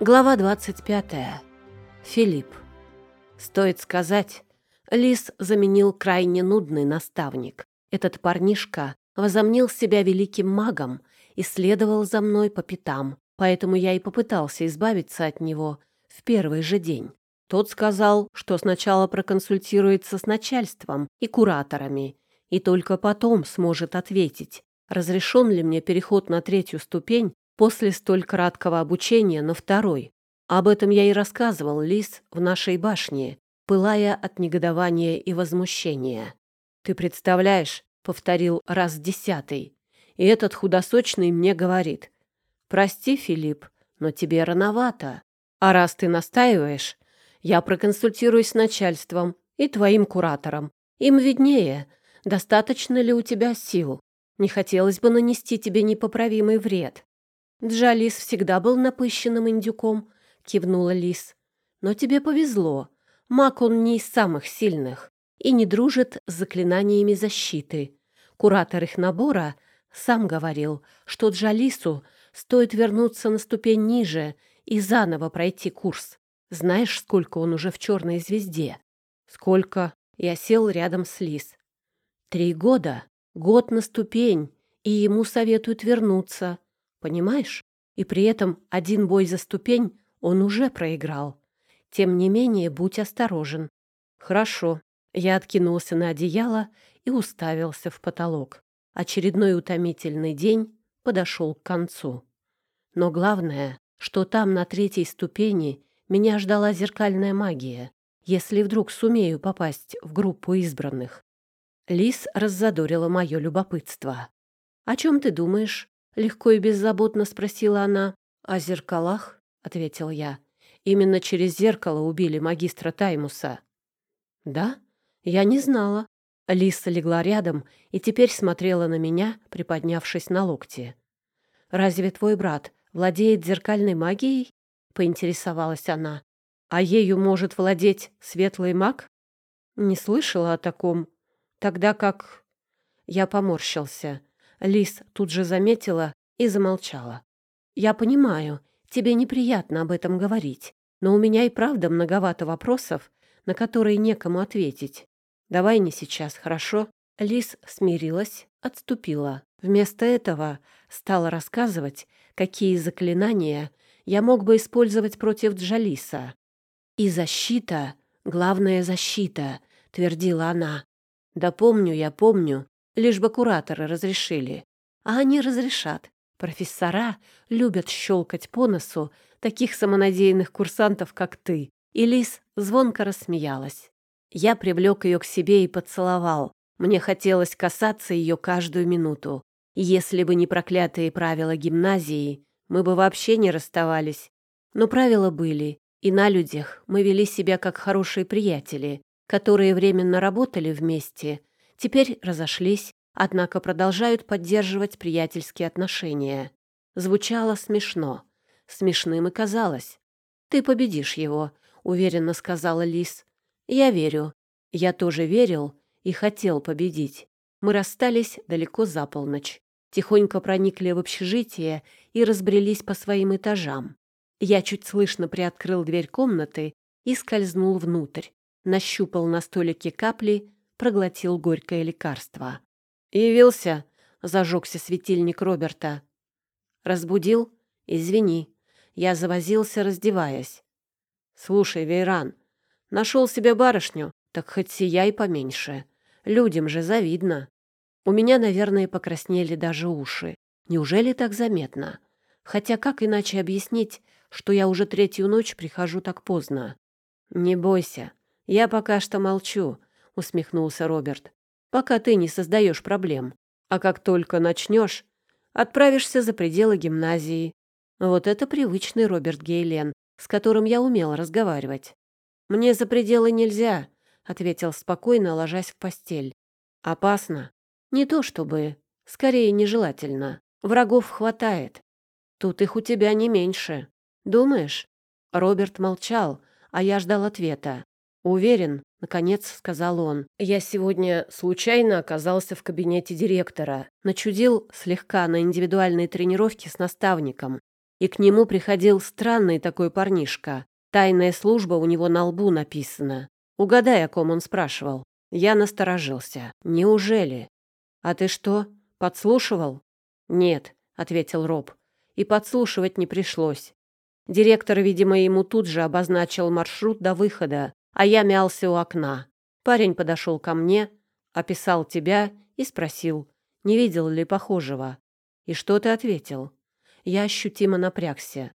Глава 25. Филипп. Стоит сказать, Лис заменил крайне нудный наставник. Этот парнишка возомнил себя великим магом и следовал за мной по пятам, поэтому я и попытался избавиться от него в первый же день. Тот сказал, что сначала проконсультируется с начальством и кураторами, и только потом сможет ответить, разрешен ли мне переход на третью ступень после столь краткого обучения на второй. Об этом я и рассказывал Лис в нашей башне, пылая от негодования и возмущения. «Ты представляешь», — повторил раз десятый, и этот худосочный мне говорит, «Прости, Филипп, но тебе рановато. А раз ты настаиваешь, я проконсультируюсь с начальством и твоим куратором. Им виднее, достаточно ли у тебя сил. Не хотелось бы нанести тебе непоправимый вред. Джалис всегда был напыщенным индюком, кивнула Лис. Но тебе повезло. Маг он не из самых сильных и не дружит с заклинаниями защиты. Куратор их набора сам говорил, что Джалису стоит вернуться на ступень ниже и заново пройти курс. Знаешь, сколько он уже в черной звезде? Сколько? Я сел рядом с Лис. Три года. Год на ступень, и ему советуют вернуться. Понимаешь? И при этом один бой за ступень он уже проиграл. Тем не менее, будь осторожен. Хорошо. Я откинулся на одеяло и уставился в потолок. Очередной утомительный день подошел к концу. Но главное, что там на третьей ступени меня ждала зеркальная магия, если вдруг сумею попасть в группу избранных. Лис раззадорила мое любопытство. «О чем ты думаешь?» — легко и беззаботно спросила она. «О зеркалах?» — ответил я. «Именно через зеркало убили магистра Таймуса». «Да? Я не знала». Лиса легла рядом и теперь смотрела на меня, приподнявшись на локте. «Разве твой брат владеет зеркальной магией?» — поинтересовалась она. «А ею может владеть светлый маг?» «Не слышала о таком», Тогда как... Я поморщился. Лис тут же заметила и замолчала. «Я понимаю, тебе неприятно об этом говорить, но у меня и правда многовато вопросов, на которые некому ответить. Давай не сейчас, хорошо?» Лис смирилась, отступила. Вместо этого стала рассказывать, какие заклинания я мог бы использовать против Джалиса. «И защита, главная защита», — твердила она. Да помню я, помню, лишь бы кураторы разрешили. А они разрешат. Профессора любят щелкать по носу таких самонадеянных курсантов, как ты. И Лис звонко рассмеялась. Я привлек ее к себе и поцеловал. Мне хотелось касаться ее каждую минуту. Если бы не проклятые правила гимназии, мы бы вообще не расставались. Но правила были, и на людях мы вели себя как хорошие приятели, которые временно работали вместе, теперь разошлись, однако продолжают поддерживать приятельские отношения. Звучало смешно. Смешным и казалось. «Ты победишь его», — уверенно сказала Лис. «Я верю. Я тоже верил и хотел победить. Мы расстались далеко за полночь. Тихонько проникли в общежитие и разбрелись по своим этажам. Я чуть слышно приоткрыл дверь комнаты и скользнул внутрь нащупал на столике капли, проглотил горькое лекарство. «Явился», — зажегся светильник Роберта. «Разбудил? Извини. Я завозился, раздеваясь. Слушай, Вейран, нашел себе барышню, так хоть сияй поменьше. Людям же завидно. У меня, наверное, покраснели даже уши. Неужели так заметно? Хотя как иначе объяснить, что я уже третью ночь прихожу так поздно? Не бойся, «Я пока что молчу», — усмехнулся Роберт. «Пока ты не создаешь проблем. А как только начнешь, отправишься за пределы гимназии. Вот это привычный Роберт Гейлен, с которым я умел разговаривать. «Мне за пределы нельзя», — ответил спокойно, ложась в постель. «Опасно. Не то чтобы. Скорее, нежелательно. Врагов хватает. Тут их у тебя не меньше. Думаешь?» Роберт молчал, а я ждал ответа. «Уверен», — наконец сказал он. «Я сегодня случайно оказался в кабинете директора. Начудил слегка на индивидуальной тренировке с наставником. И к нему приходил странный такой парнишка. Тайная служба у него на лбу написана. Угадай, о ком он спрашивал. Я насторожился. Неужели? А ты что, подслушивал? Нет, ответил Роб. И подслушивать не пришлось. Директор, видимо, ему тут же обозначил маршрут до выхода, а я мялся у окна. Парень подошел ко мне, описал тебя и спросил, не видел ли похожего. И что ты ответил? Я ощутимо напрягся.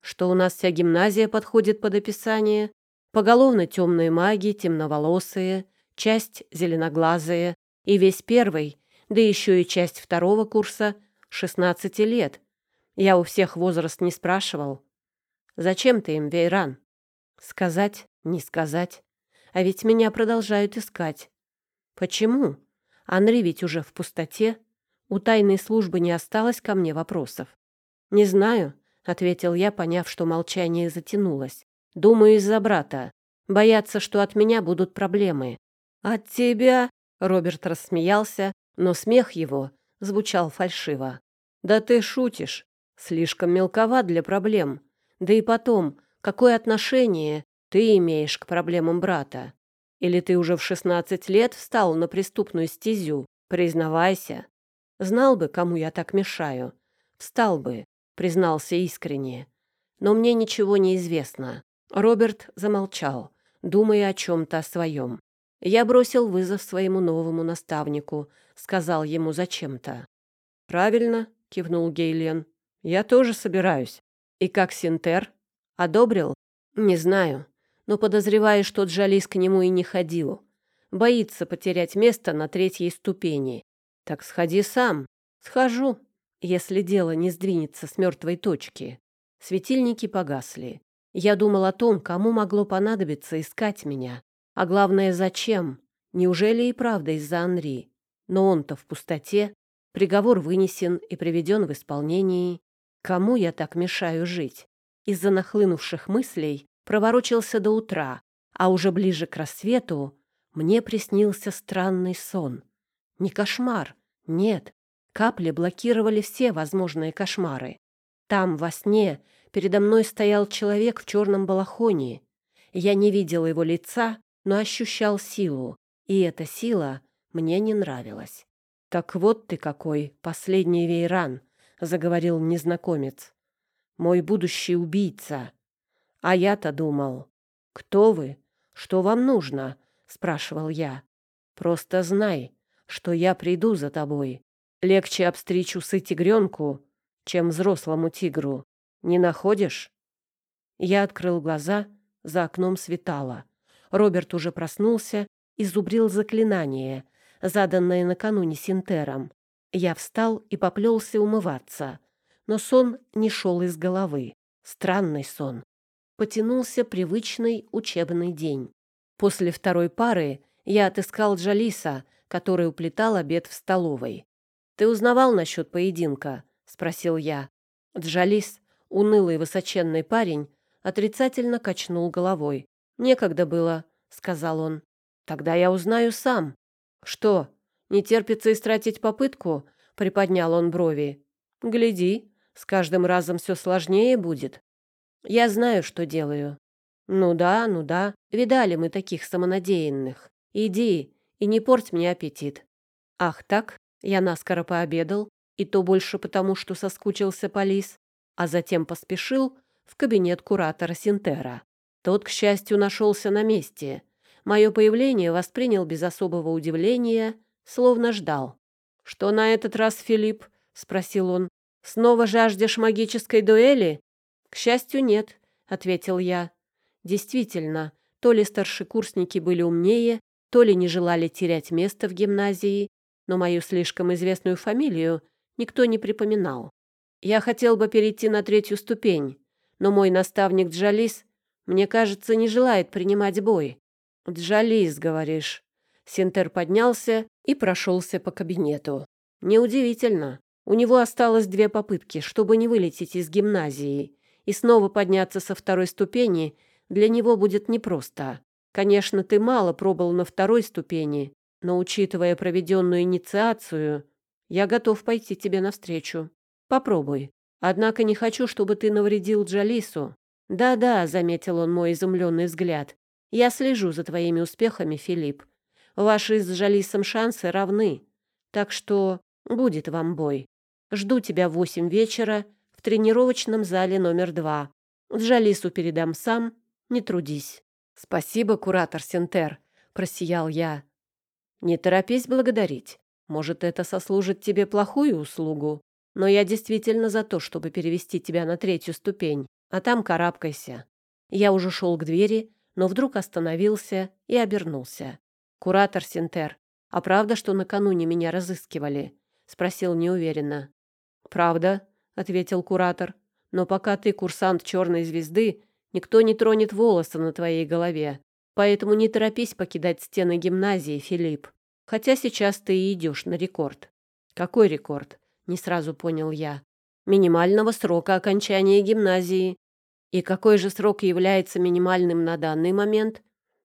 Что у нас вся гимназия подходит под описание? Поголовно темные маги, темноволосые, часть зеленоглазые и весь первый, да еще и часть второго курса, 16 лет. Я у всех возраст не спрашивал. Зачем ты им, Вейран? Сказать, не сказать. А ведь меня продолжают искать. Почему? Анри ведь уже в пустоте. У тайной службы не осталось ко мне вопросов. Не знаю, ответил я, поняв, что молчание затянулось. Думаю, из-за брата. Боятся, что от меня будут проблемы. От тебя? Роберт рассмеялся, но смех его звучал фальшиво. Да ты шутишь. Слишком мелковат для проблем. Да и потом, какое отношение ты имеешь к проблемам брата? Или ты уже в шестнадцать лет встал на преступную стезю? Признавайся. Знал бы, кому я так мешаю. Встал бы, признался искренне. Но мне ничего не известно. Роберт замолчал, думая о чем-то своем. Я бросил вызов своему новому наставнику, сказал ему зачем-то. «Правильно», — кивнул Гейлен. «Я тоже собираюсь. И как Синтер? Одобрил? Не знаю но подозреваю, что Джалис к нему и не ходил. Боится потерять место на третьей ступени. Так сходи сам. Схожу, если дело не сдвинется с мертвой точки. Светильники погасли. Я думал о том, кому могло понадобиться искать меня. А главное, зачем? Неужели и правда из-за Анри? Но он-то в пустоте. Приговор вынесен и приведен в исполнении. Кому я так мешаю жить? Из-за нахлынувших мыслей проворочился до утра, а уже ближе к рассвету мне приснился странный сон. Не кошмар, нет. Капли блокировали все возможные кошмары. Там, во сне, передо мной стоял человек в черном балахоне. Я не видел его лица, но ощущал силу, и эта сила мне не нравилась. «Так вот ты какой, последний вейран», — заговорил незнакомец. «Мой будущий убийца. А я-то думал, кто вы? Что вам нужно? спрашивал я. Просто знай, что я приду за тобой. Легче обстричь усы тигренку, чем взрослому тигру. Не находишь? Я открыл глаза, за окном светало. Роберт уже проснулся и зубрил заклинание, заданное накануне Синтером. Я встал и поплелся умываться, но сон не шел из головы. Странный сон потянулся привычный учебный день. После второй пары я отыскал Джалиса, который уплетал обед в столовой. «Ты узнавал насчет поединка?» — спросил я. Джалис, унылый высоченный парень, отрицательно качнул головой. «Некогда было», — сказал он. «Тогда я узнаю сам». «Что, не терпится истратить попытку?» — приподнял он брови. «Гляди, с каждым разом все сложнее будет». Я знаю, что делаю. Ну да, ну да, видали мы таких самонадеянных. Иди и не порть мне аппетит. Ах так, я наскоро пообедал, и то больше потому, что соскучился по Лис, а затем поспешил в кабинет куратора Синтера. Тот, к счастью, нашелся на месте. Мое появление воспринял без особого удивления, словно ждал. «Что на этот раз, Филипп?» — спросил он. «Снова жаждешь магической дуэли?» «К счастью, нет», — ответил я. Действительно, то ли старшекурсники были умнее, то ли не желали терять место в гимназии, но мою слишком известную фамилию никто не припоминал. Я хотел бы перейти на третью ступень, но мой наставник Джалис, мне кажется, не желает принимать бой. «Джалис, говоришь?» Синтер поднялся и прошелся по кабинету. Неудивительно. У него осталось две попытки, чтобы не вылететь из гимназии, и снова подняться со второй ступени для него будет непросто. Конечно, ты мало пробыл на второй ступени, но, учитывая проведенную инициацию, я готов пойти тебе навстречу. Попробуй. Однако не хочу, чтобы ты навредил Джалису. Да-да, заметил он мой изумленный взгляд. Я слежу за твоими успехами, Филипп. Ваши с Джалисом шансы равны. Так что будет вам бой. Жду тебя в восемь вечера в тренировочном зале номер два. Джалису передам сам, не трудись. Спасибо, куратор Сентер, просиял я. Не торопись благодарить. Может, это сослужит тебе плохую услугу, но я действительно за то, чтобы перевести тебя на третью ступень, а там карабкайся. Я уже шел к двери, но вдруг остановился и обернулся. «Куратор Синтер, а правда, что накануне меня разыскивали?» — спросил неуверенно. «Правда», — ответил куратор, «но пока ты курсант черной звезды, никто не тронет волосы на твоей голове, поэтому не торопись покидать стены гимназии, Филипп. Хотя сейчас ты и идешь на рекорд». «Какой рекорд?» — не сразу понял я. «Минимального срока окончания гимназии». «И какой же срок является минимальным на данный момент?»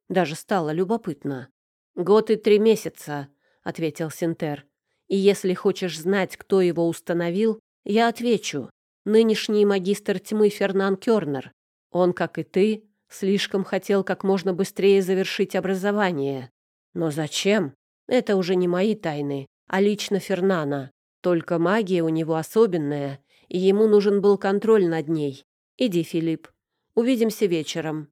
Даже стало любопытно. «Год и три месяца», — ответил Синтер. «И если хочешь знать, кто его установил, я отвечу. Нынешний магистр тьмы Фернан Кёрнер. Он, как и ты, слишком хотел как можно быстрее завершить образование. Но зачем? Это уже не мои тайны, а лично Фернана. Только магия у него особенная, и ему нужен был контроль над ней. Иди, Филипп. Увидимся вечером.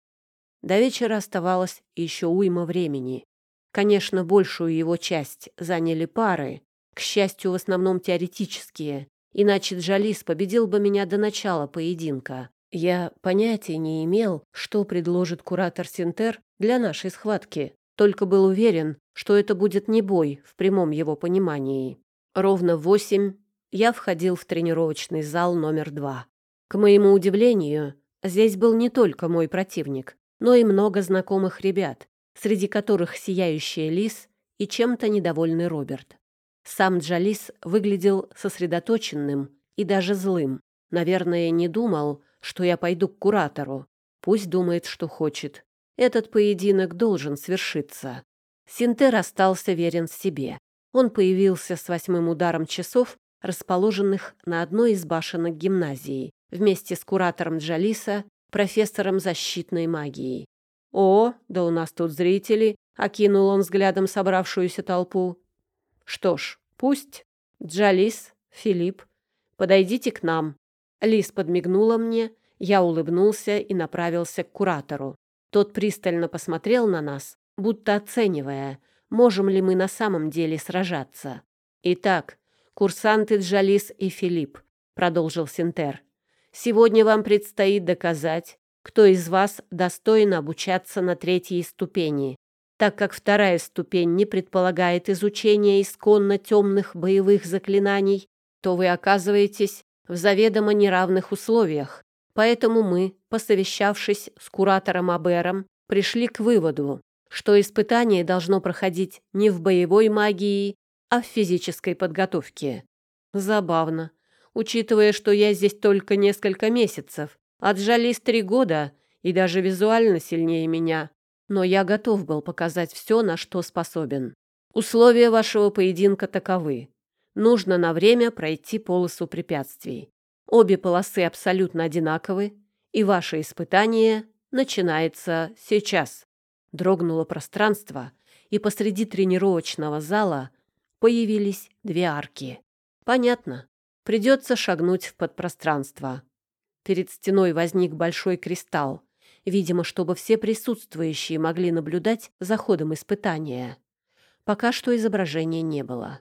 До вечера оставалось еще уйма времени. Конечно, большую его часть заняли пары, к счастью, в основном теоретические, иначе Джалис победил бы меня до начала поединка. Я понятия не имел, что предложит куратор Синтер для нашей схватки, только был уверен, что это будет не бой в прямом его понимании. Ровно в восемь я входил в тренировочный зал номер два. К моему удивлению, здесь был не только мой противник, но и много знакомых ребят, среди которых сияющая Лис и чем-то недовольный Роберт. Сам Джалис выглядел сосредоточенным и даже злым. Наверное, не думал, что я пойду к куратору. Пусть думает, что хочет. Этот поединок должен свершиться. Синтер остался верен себе. Он появился с восьмым ударом часов, расположенных на одной из башенок гимназии, вместе с куратором Джалиса, профессором защитной магии. «О, да у нас тут зрители!» — окинул он взглядом собравшуюся толпу. «Что ж, пусть. Джалис, Филипп, подойдите к нам». Лис подмигнула мне, я улыбнулся и направился к куратору. Тот пристально посмотрел на нас, будто оценивая, можем ли мы на самом деле сражаться. «Итак, курсанты Джалис и Филипп», — продолжил Синтер, — «сегодня вам предстоит доказать, кто из вас достоин обучаться на третьей ступени, так как вторая ступень не предполагает изучения исконно темных боевых заклинаний, то вы оказываетесь в заведомо неравных условиях. Поэтому мы, посовещавшись с куратором Абером, пришли к выводу, что испытание должно проходить не в боевой магии, а в физической подготовке. Забавно, учитывая, что я здесь только несколько месяцев, Отжались три года и даже визуально сильнее меня. Но я готов был показать все, на что способен. Условия вашего поединка таковы. Нужно на время пройти полосу препятствий. Обе полосы абсолютно одинаковы, и ваше испытание начинается сейчас. Дрогнуло пространство, и посреди тренировочного зала появились две арки. Понятно. Придется шагнуть в подпространство. Перед стеной возник большой кристалл, видимо, чтобы все присутствующие могли наблюдать за ходом испытания. Пока что изображения не было.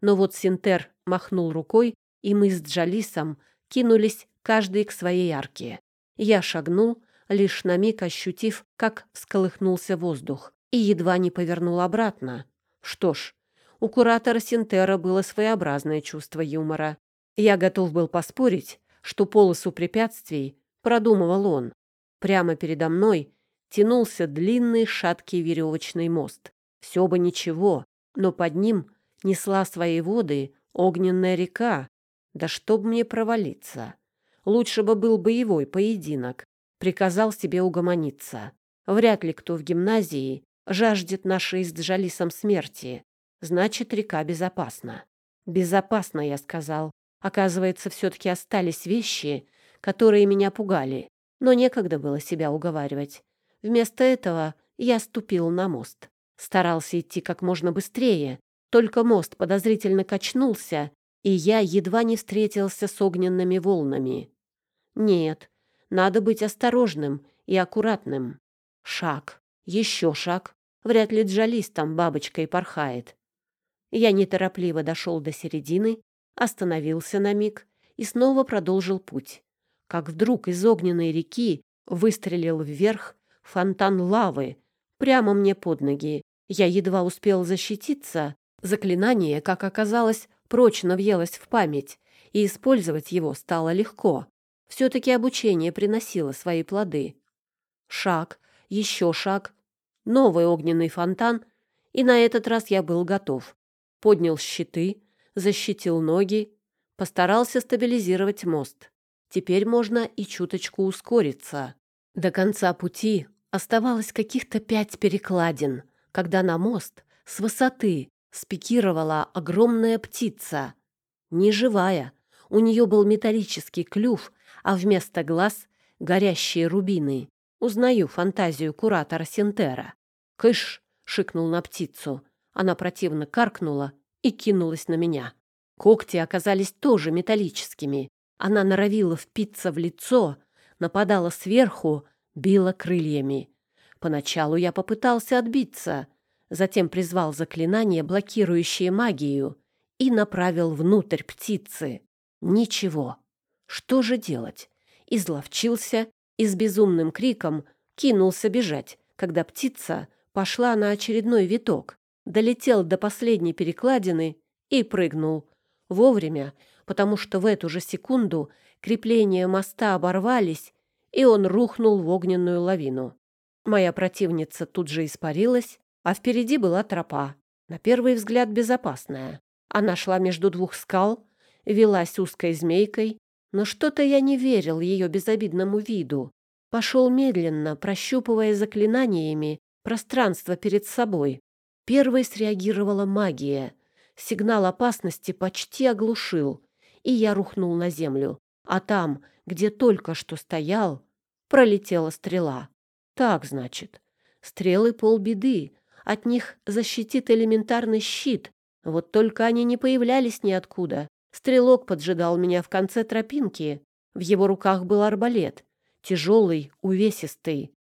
Но вот Синтер махнул рукой, и мы с Джалисом кинулись каждый к своей арке. Я шагнул, лишь на миг ощутив, как всколыхнулся воздух, и едва не повернул обратно. Что ж, у куратора Синтера было своеобразное чувство юмора. Я готов был поспорить, что полосу препятствий продумывал он. Прямо передо мной тянулся длинный шаткий веревочный мост. Все бы ничего, но под ним несла свои воды огненная река. Да чтоб мне провалиться. Лучше бы был боевой поединок. Приказал себе угомониться. Вряд ли кто в гимназии жаждет нашей с Джалисом смерти. Значит, река безопасна. Безопасна, я сказал. Оказывается, все-таки остались вещи, которые меня пугали, но некогда было себя уговаривать. Вместо этого я ступил на мост. Старался идти как можно быстрее, только мост подозрительно качнулся, и я едва не встретился с огненными волнами. Нет, надо быть осторожным и аккуратным. Шаг, еще шаг. Вряд ли Джалис там бабочкой порхает. Я неторопливо дошел до середины, остановился на миг и снова продолжил путь. Как вдруг из огненной реки выстрелил вверх фонтан лавы прямо мне под ноги. Я едва успел защититься. Заклинание, как оказалось, прочно въелось в память, и использовать его стало легко. Все-таки обучение приносило свои плоды. Шаг, еще шаг, новый огненный фонтан, и на этот раз я был готов. Поднял щиты, защитил ноги, постарался стабилизировать мост. Теперь можно и чуточку ускориться. До конца пути оставалось каких-то пять перекладин, когда на мост с высоты спикировала огромная птица. Неживая, у нее был металлический клюв, а вместо глаз — горящие рубины. Узнаю фантазию куратора Синтера. «Кыш!» — шикнул на птицу. Она противно каркнула и кинулась на меня. Когти оказались тоже металлическими. Она норовила впиться в лицо, нападала сверху, била крыльями. Поначалу я попытался отбиться, затем призвал заклинание, блокирующее магию, и направил внутрь птицы. Ничего. Что же делать? Изловчился и с безумным криком кинулся бежать, когда птица пошла на очередной виток, долетел до последней перекладины и прыгнул. Вовремя, потому что в эту же секунду крепления моста оборвались, и он рухнул в огненную лавину. Моя противница тут же испарилась, а впереди была тропа, на первый взгляд безопасная. Она шла между двух скал, велась узкой змейкой, но что-то я не верил ее безобидному виду. Пошел медленно, прощупывая заклинаниями пространство перед собой. Первой среагировала магия. Сигнал опасности почти оглушил, и я рухнул на землю. А там, где только что стоял, пролетела стрела. Так, значит. Стрелы полбеды, от них защитит элементарный щит. Вот только они не появлялись ниоткуда. Стрелок поджидал меня в конце тропинки. В его руках был арбалет. Тяжелый, увесистый.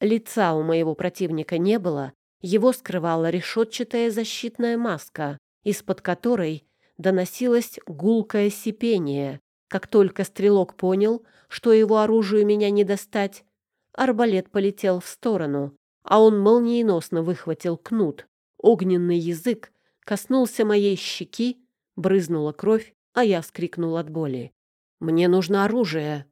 Лица у моего противника не было. Его скрывала решетчатая защитная маска, из-под которой доносилось гулкое сипение. Как только стрелок понял, что его оружию меня не достать, арбалет полетел в сторону, а он молниеносно выхватил кнут. Огненный язык коснулся моей щеки, брызнула кровь, а я вскрикнул от боли. «Мне нужно оружие!»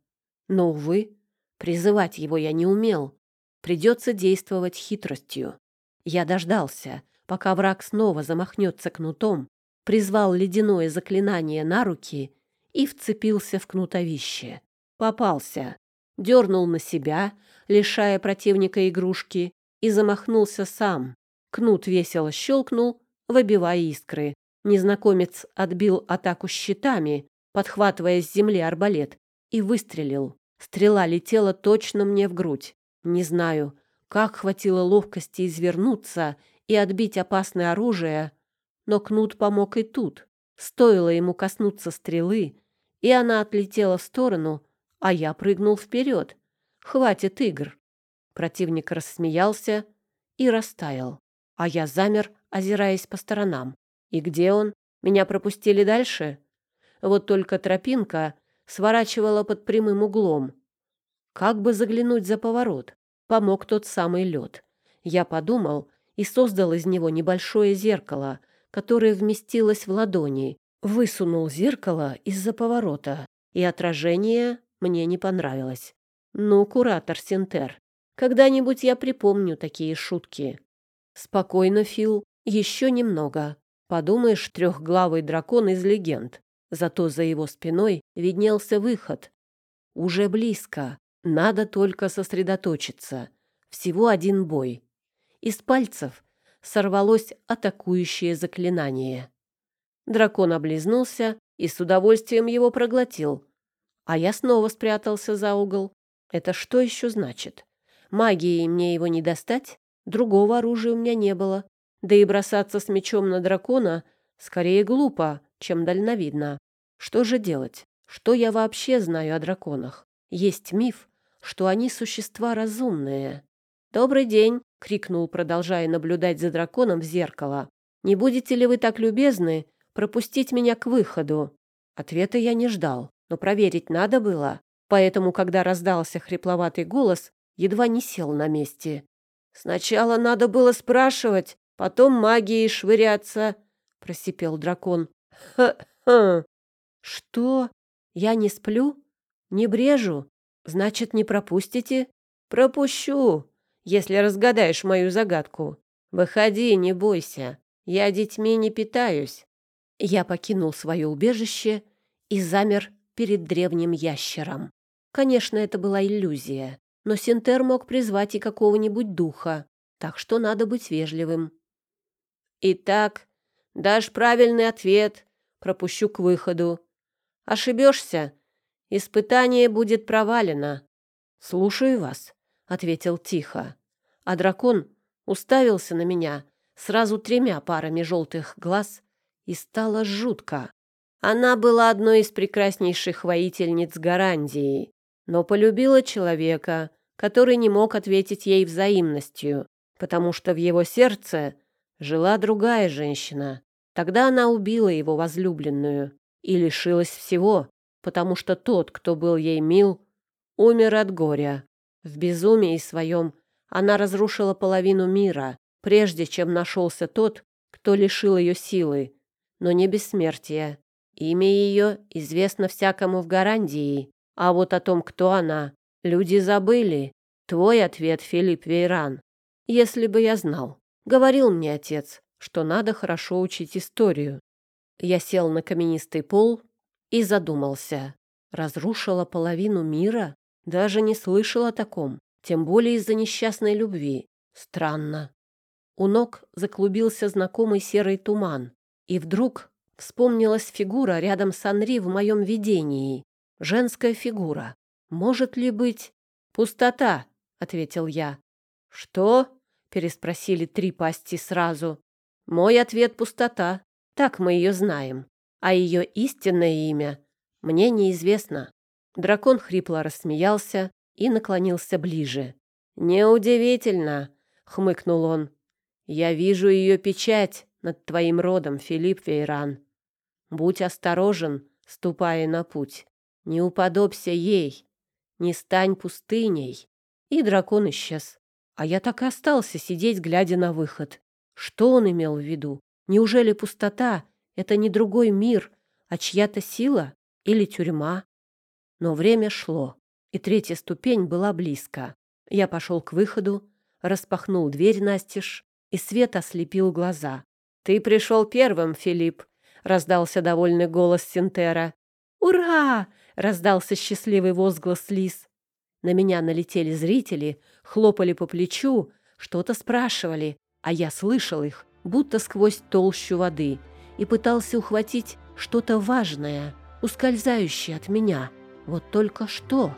Но, увы, призывать его я не умел. Придется действовать хитростью. Я дождался, пока враг снова замахнется кнутом, призвал ледяное заклинание на руки и вцепился в кнутовище. Попался, дернул на себя, лишая противника игрушки, и замахнулся сам. Кнут весело щелкнул, выбивая искры. Незнакомец отбил атаку щитами, подхватывая с земли арбалет, и выстрелил. Стрела летела точно мне в грудь. Не знаю, как хватило ловкости извернуться и отбить опасное оружие, но кнут помог и тут. Стоило ему коснуться стрелы, и она отлетела в сторону, а я прыгнул вперед. Хватит игр. Противник рассмеялся и растаял, а я замер, озираясь по сторонам. И где он? Меня пропустили дальше? Вот только тропинка сворачивала под прямым углом. Как бы заглянуть за поворот? Помог тот самый лед. Я подумал и создал из него небольшое зеркало, которое вместилось в ладони. Высунул зеркало из-за поворота, и отражение мне не понравилось. Ну, куратор Синтер, когда-нибудь я припомню такие шутки. Спокойно, Фил, еще немного. Подумаешь, трехглавый дракон из легенд. Зато за его спиной виднелся выход. Уже близко. Надо только сосредоточиться. Всего один бой. Из пальцев сорвалось атакующее заклинание. Дракон облизнулся и с удовольствием его проглотил. А я снова спрятался за угол. Это что еще значит? Магией мне его не достать? Другого оружия у меня не было. Да и бросаться с мечом на дракона скорее глупо, чем дальновидно. Что же делать? Что я вообще знаю о драконах? Есть миф, что они существа разумные. «Добрый день!» — крикнул, продолжая наблюдать за драконом в зеркало. «Не будете ли вы так любезны пропустить меня к выходу?» Ответа я не ждал, но проверить надо было, поэтому, когда раздался хрипловатый голос, едва не сел на месте. «Сначала надо было спрашивать, потом магией швыряться», — просипел дракон. «Ха-ха!» «Что? Я не сплю? Не брежу? Значит, не пропустите?» «Пропущу, если разгадаешь мою загадку. Выходи, не бойся. Я детьми не питаюсь». Я покинул свое убежище и замер перед древним ящером. Конечно, это была иллюзия, но Синтер мог призвать и какого-нибудь духа, так что надо быть вежливым. «Итак, дашь правильный ответ, пропущу к выходу. Ошибешься, испытание будет провалено». «Слушаю вас», — ответил тихо. А дракон уставился на меня сразу тремя парами желтых глаз, и стало жутко. Она была одной из прекраснейших воительниц Гарандии, но полюбила человека, который не мог ответить ей взаимностью, потому что в его сердце жила другая женщина. Тогда она убила его возлюбленную и лишилась всего, потому что тот, кто был ей мил, умер от горя. В безумии своем она разрушила половину мира, прежде чем нашелся тот, кто лишил ее силы, но не бессмертия. Имя ее известно всякому в Гарандии, а вот о том, кто она, люди забыли. Твой ответ, Филипп Вейран. Если бы я знал. Говорил мне отец, что надо хорошо учить историю. Я сел на каменистый пол и задумался. Разрушила половину мира? Даже не слышал о таком, тем более из-за несчастной любви. Странно. У ног заклубился знакомый серый туман, и вдруг вспомнилась фигура рядом с Анри в моем видении. Женская фигура. Может ли быть... «Пустота», — ответил я. «Что?» — переспросили три пасти сразу. «Мой ответ — пустота. Так мы ее знаем. А ее истинное имя мне неизвестно». Дракон хрипло рассмеялся и наклонился ближе. «Неудивительно», — хмыкнул он. «Я вижу ее печать над твоим родом, Филипп Вейран. Будь осторожен, ступая на путь. Не уподобься ей, не стань пустыней». И дракон исчез. А я так и остался сидеть, глядя на выход. Что он имел в виду? Неужели пустота — это не другой мир, а чья-то сила или тюрьма? Но время шло, и третья ступень была близко. Я пошел к выходу, распахнул дверь настежь, и свет ослепил глаза. «Ты пришел первым, Филипп», — раздался довольный голос Синтера. «Ура!» — раздался счастливый возглас Лис. На меня налетели зрители, хлопали по плечу, что-то спрашивали, а я слышал их, будто сквозь толщу воды, и пытался ухватить что-то важное, ускользающее от меня. Вот только что...